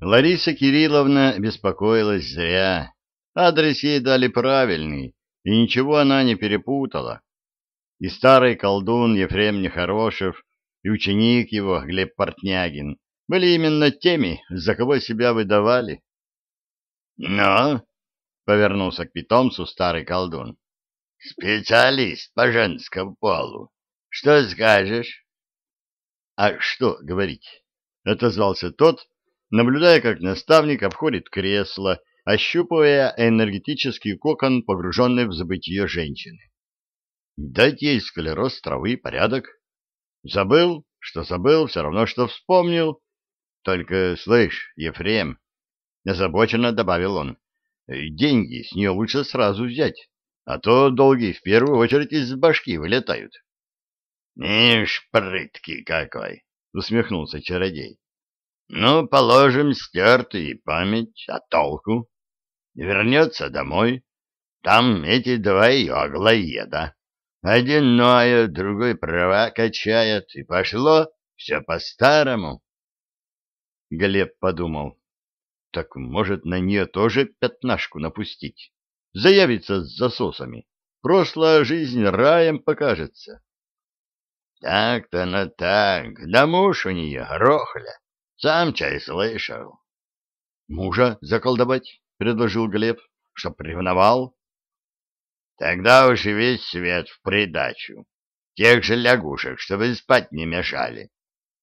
Лариса Кирилловна беспокоилась зря. Адрес ей дали правильный, и ничего она не перепутала. И старый колдун Ефрем Нехорошев, и ученик его Глеб Портнягин были именно теми, за кого себя выдавали. — Ну, — повернулся к питомцу старый колдун, — специалист по женскому полу. Что скажешь? — А что говорить? — отозвался тот, наблюдая, как наставник обходит кресло, ощупывая энергетический кокон, погруженный в забытие женщины. Дать ей склероз травы, порядок. Забыл, что забыл, все равно, что вспомнил. Только, слышь, Ефрем, озабоченно добавил он, деньги с нее лучше сразу взять, а то долги в первую очередь из башки вылетают. — Ишь, прыткий какой! — усмехнулся чародей. Ну, положим, стертый память, а толку? Вернется домой. Там эти два ее. Один ноет, другой права качает, и пошло все по-старому. Глеб подумал, так может на нее тоже пятнашку напустить? Заявится с засосами. Прошлая жизнь раем покажется. Так-то на так, да муж у нее рохля. Сам чай слышал. — Мужа заколдовать, — предложил Глеб, — чтоб ревновал. — Тогда уж и весь свет в придачу. Тех же лягушек, чтобы спать не мешали.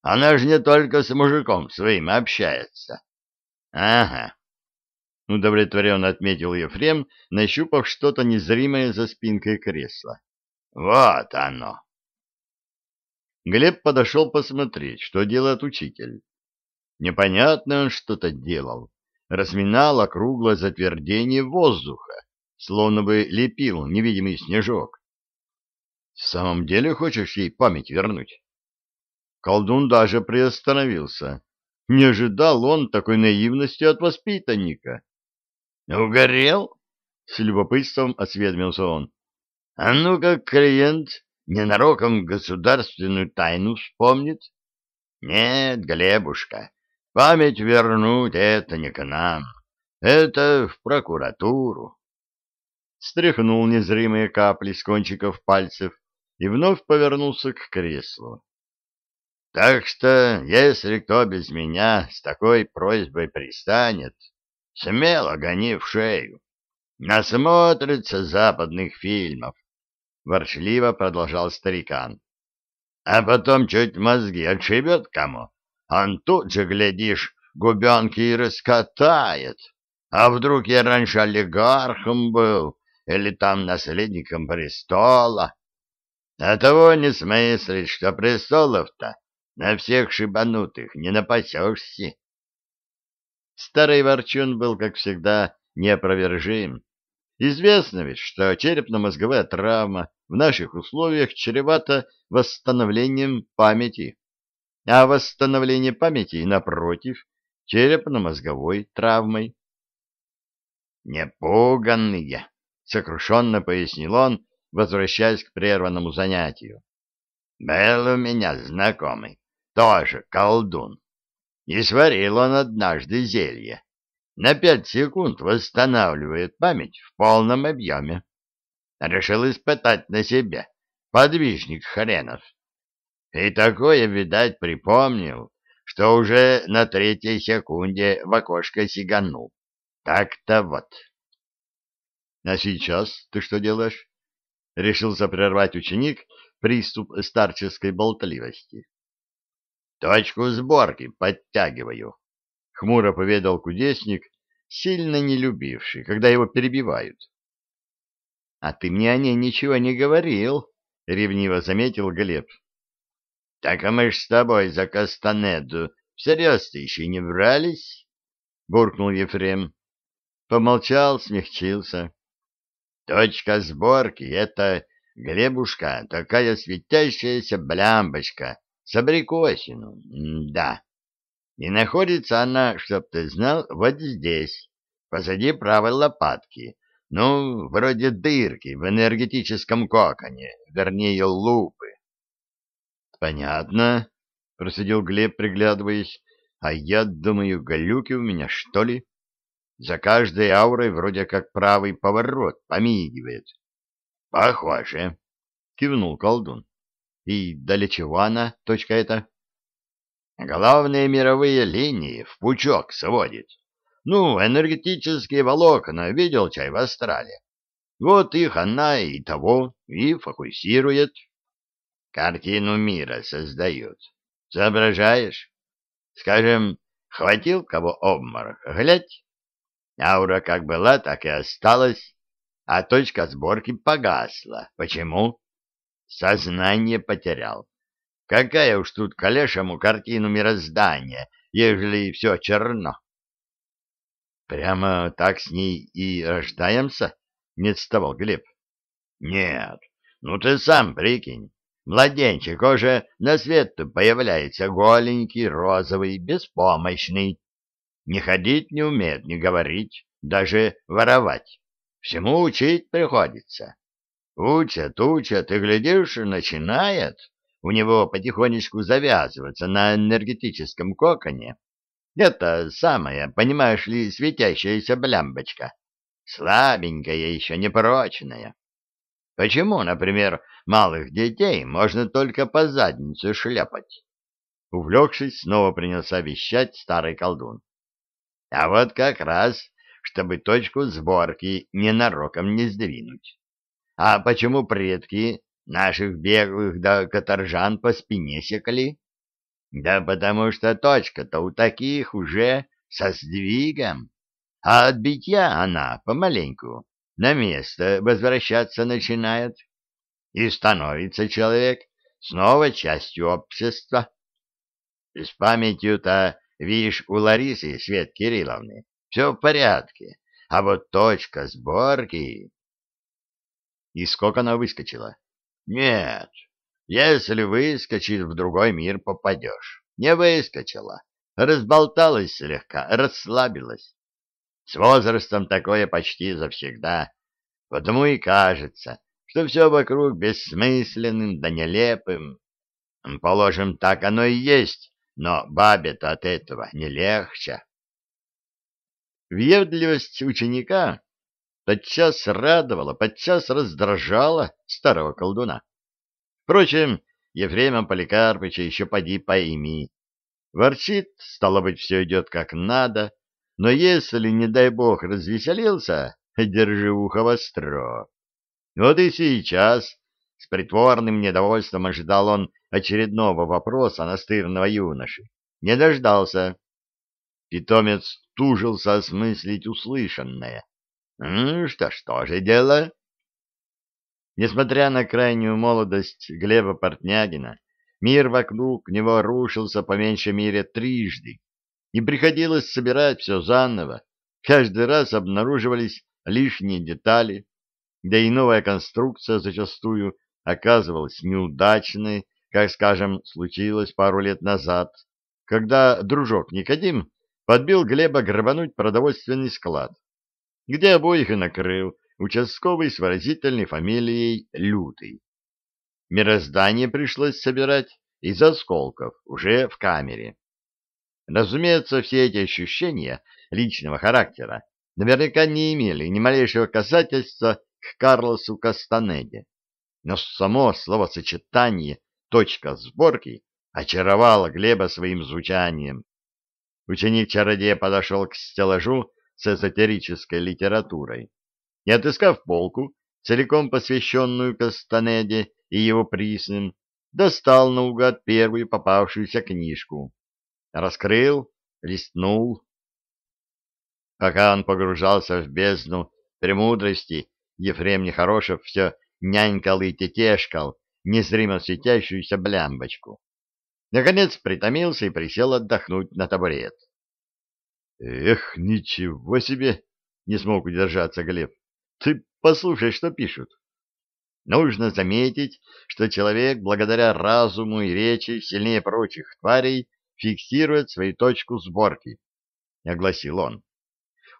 Она же не только с мужиком своим общается. — Ага. — удовлетворенно отметил Ефрем, нащупав что-то незримое за спинкой кресла. — Вот оно. Глеб подошел посмотреть, что делает учитель. Непонятно он что-то делал. Разминал округлое затвердение воздуха, словно бы лепил невидимый снежок. В самом деле хочешь ей память вернуть? Колдун даже приостановился. Не ожидал он такой наивности от воспитанника. — Угорел? — с любопытством осведомился он. — А ну как клиент ненароком государственную тайну вспомнит? — Нет, Глебушка, Память вернуть — это не к нам, это в прокуратуру. Стряхнул незримые капли с кончиков пальцев и вновь повернулся к креслу. Так что, если кто без меня с такой просьбой пристанет, смело гони в шею. Насмотрится западных фильмов, — ворчливо продолжал старикан. А потом чуть мозги отшибет кому, он тут же, глядишь, губенки и раскатает. А вдруг я раньше олигархом был или там наследником престола? А того не смыслит, что престолов-то на всех шибанутых не напасешься. Старый ворчун был, как всегда, неопровержим. Известно ведь, что черепно-мозговая травма в наших условиях чревата восстановлением памяти а восстановление памяти, напротив, черепно-мозговой травмой. «Непуганные!» — сокрушенно пояснил он, возвращаясь к прерванному занятию. «Был у меня знакомый, тоже колдун, и сварил он однажды зелье. На пять секунд восстанавливает память в полном объеме. Решил испытать на себе подвижник хренов. И такое, видать, припомнил, что уже на третьей секунде в окошко сиганул. Так-то вот. — А сейчас ты что делаешь? — решился прервать ученик приступ старческой болтливости. — Точку сборки подтягиваю, — хмуро поведал кудесник, сильно не любивший, когда его перебивают. — А ты мне о ней ничего не говорил, — ревниво заметил Глеб. Так а мы ж с тобой за Кастанеду всерьез-то еще не брались? — буркнул Ефрем. Помолчал, смягчился. Точка сборки — это, Глебушка, такая светящаяся блямбочка с абрикосину, да. И находится она, чтоб ты знал, вот здесь, позади правой лопатки, ну, вроде дырки в энергетическом коконе, вернее, лупы. Понятно, просидел Глеб, приглядываясь. А я думаю, галюки у меня, что ли? За каждой аурой вроде как правый поворот помигивает. — Похоже, — кивнул колдун. — И для чего она, точка эта? — Главные мировые линии в пучок сводит. Ну, энергетические волокна видел чай в астрале. Вот их она и того, и фокусирует. Картину мира создают. Соображаешь? Скажем, хватил кого обморок, глядь. Аура как была, так и осталась, а точка сборки погасла. Почему? Сознание потерял. Какая уж тут калешему картину мироздания, ежели все черно? Прямо так с ней и рождаемся? Не отставал Глеб. Нет, ну ты сам прикинь. Младенчик уже на свет появляется голенький, розовый, беспомощный. Не ходить не умеет, не говорить, даже воровать. Всему учить приходится. Учат, учат, и, глядишь, начинает у него потихонечку завязываться на энергетическом коконе. Это самая, понимаешь ли, светящаяся блямбочка. Слабенькая еще, непрочная. Почему, например, малых детей можно только по заднице шляпать? Увлекшись, снова принялся вещать старый колдун. А вот как раз, чтобы точку сборки ненароком не сдвинуть. А почему предки наших беглых да каторжан по спине секли? Да потому что точка-то у таких уже со сдвигом, а от битья она помаленьку на место возвращаться начинает, и становится человек снова частью общества. С памятью-то, видишь, у Ларисы Свет Кирилловны все в порядке, а вот точка сборки... И сколько она выскочила? Нет, если выскочит, в другой мир попадешь. Не выскочила, разболталась слегка, расслабилась. С возрастом такое почти завсегда, потому и кажется, что все вокруг бессмысленным да нелепым. Положим, так оно и есть, но бабе-то от этого не легче. Въедливость ученика подчас радовала, подчас раздражала старого колдуна. Впрочем, Ефрема Поликарпыча еще поди пойми. Ворчит, стало быть, все идет как надо, но если, не дай бог, развеселился, держи ухо востро. Вот и сейчас с притворным недовольством ожидал он очередного вопроса настырного юноши. Не дождался. Питомец тужился осмыслить услышанное. Что ж, тоже дело. Несмотря на крайнюю молодость Глеба Портнягина, мир вокруг него рушился по меньшей мере трижды и приходилось собирать все заново. Каждый раз обнаруживались лишние детали, да и новая конструкция зачастую оказывалась неудачной, как, скажем, случилось пару лет назад, когда дружок Никодим подбил Глеба грабануть продовольственный склад, где обоих и накрыл участковый с выразительной фамилией Лютый. Мироздание пришлось собирать из осколков уже в камере. Разумеется, все эти ощущения личного характера наверняка не имели ни малейшего касательства к Карлосу Кастанеде, но само словосочетание «точка сборки» очаровало Глеба своим звучанием. Ученик-чародея подошел к стеллажу с эзотерической литературой и, отыскав полку, целиком посвященную Кастанеде и его присным, достал наугад первую попавшуюся книжку раскрыл, листнул. Пока он погружался в бездну премудрости, Ефрем Нехорошев все нянькал и тетешкал незримо светящуюся блямбочку. Наконец притомился и присел отдохнуть на табурет. — Эх, ничего себе! — не смог удержаться Глеб. — Ты послушай, что пишут. Нужно заметить, что человек, благодаря разуму и речи, сильнее прочих тварей, фиксирует свою точку сборки, — огласил он.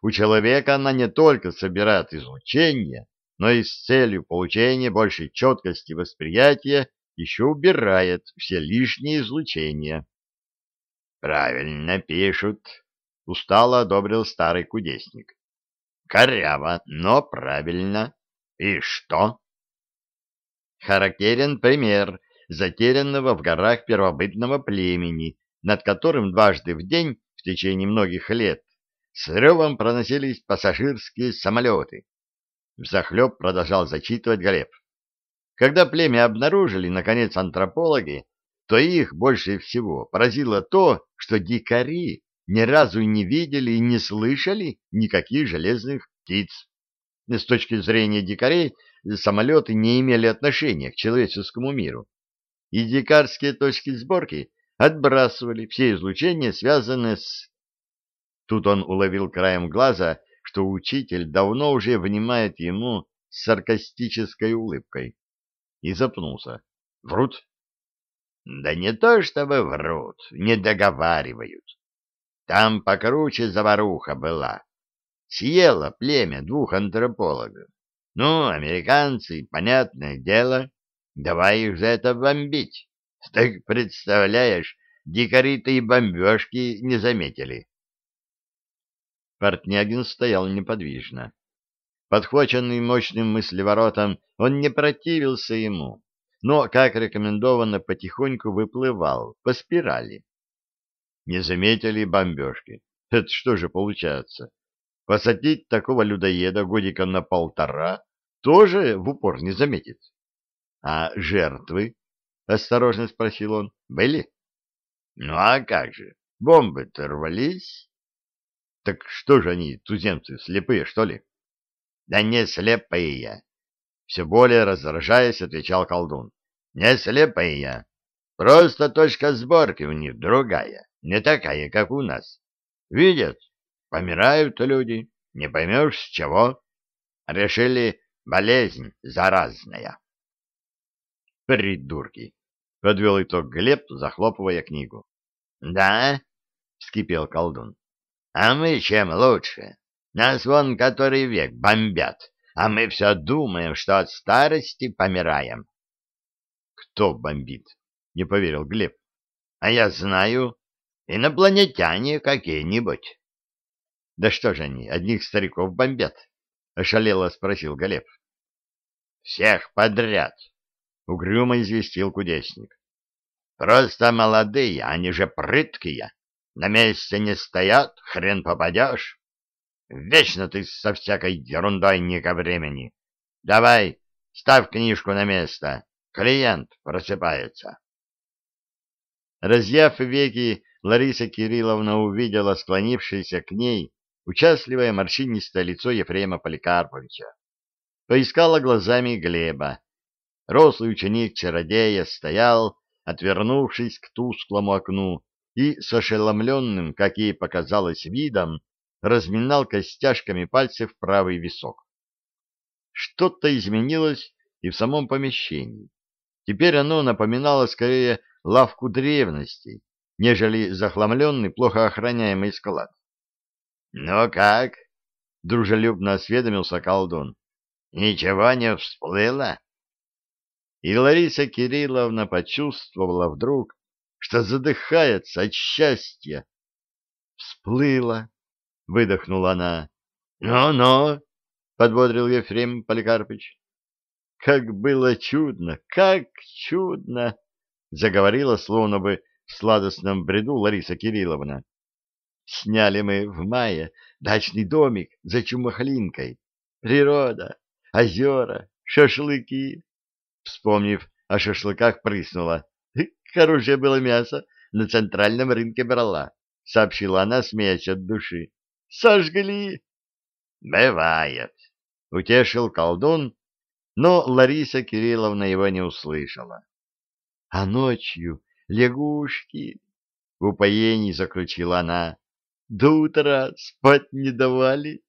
У человека она не только собирает излучение, но и с целью получения большей четкости восприятия еще убирает все лишние излучения. Правильно пишут, устало одобрил старый кудесник. Коряво, но правильно. И что? Характерен пример затерянного в горах первобытного племени, над которым дважды в день в течение многих лет с ревом проносились пассажирские самолеты. Взахлеб продолжал зачитывать Глеб. Когда племя обнаружили, наконец, антропологи, то их больше всего поразило то, что дикари ни разу не видели и не слышали никаких железных птиц. С точки зрения дикарей, самолеты не имели отношения к человеческому миру. И дикарские точки сборки отбрасывали все излучения, связанные с... Тут он уловил краем глаза, что учитель давно уже внимает ему с саркастической улыбкой и запнулся. Врут? Да не то чтобы врут, не договаривают. Там покруче заваруха была. Съела племя двух антропологов. Ну, американцы, понятное дело, давай их за это бомбить. Так представляешь, дикари-то и бомбежки не заметили. Портнягин стоял неподвижно. Подхваченный мощным мыслеворотом, он не противился ему, но, как рекомендовано, потихоньку выплывал по спирали. Не заметили бомбежки. Это что же получается? Посадить такого людоеда годика на полтора тоже в упор не заметит. — А жертвы? — осторожно спросил он. — Были? — Ну а как же? Бомбы-то рвались. — Так что же они, туземцы, слепые, что ли? — да не слепые. Все более раздражаясь, отвечал колдун. Не слепые. Просто точка сборки у них другая, не такая, как у нас. Видят, помирают люди, не поймешь с чего. Решили болезнь заразная. Придурки! — подвел итог Глеб, захлопывая книгу. — Да? — вскипел колдун. — А мы чем лучше? Нас вон который век бомбят, а мы все думаем, что от старости помираем. — Кто бомбит? — не поверил Глеб. — А я знаю. Инопланетяне какие-нибудь. — Да что же они, одних стариков бомбят? — ошалело спросил Глеб. — Всех подряд, — угрюмо известил кудесник. — Просто молодые, они же прыткие. На месте не стоят, хрен попадешь. Вечно ты со всякой ерундой не ко времени. Давай, ставь книжку на место. Клиент просыпается. Разъяв веки, Лариса Кирилловна увидела склонившееся к ней участливое морщинистое лицо Ефрема Поликарповича. Поискала глазами Глеба. Рослый ученик-чародея стоял, отвернувшись к тусклому окну, и с ошеломленным, как ей показалось, видом разминал костяшками пальцев правый висок. Что-то изменилось и в самом помещении. Теперь оно напоминало скорее лавку древностей, нежели захламленный, плохо охраняемый склад. — Ну как? — дружелюбно осведомился колдун. — Ничего не всплыло? И Лариса Кирилловна почувствовала вдруг, что задыхается от счастья. Всплыло, — выдохнула она. «Ну-ну!» — подбодрил Ефрем Поликарпыч. «Как было чудно! Как чудно!» — заговорила, словно бы в сладостном бреду Лариса Кирилловна. «Сняли мы в мае дачный домик за Чумахлинкой. Природа, озера, шашлыки!» Вспомнив о шашлыках, прыснула. «Хорошее было мясо, на центральном рынке брала», — сообщила она, смеясь от души сожгли. — Бывает, — утешил колдун, но Лариса Кирилловна его не услышала. — А ночью лягушки, — в упоении заключила она, — до утра спать не давали.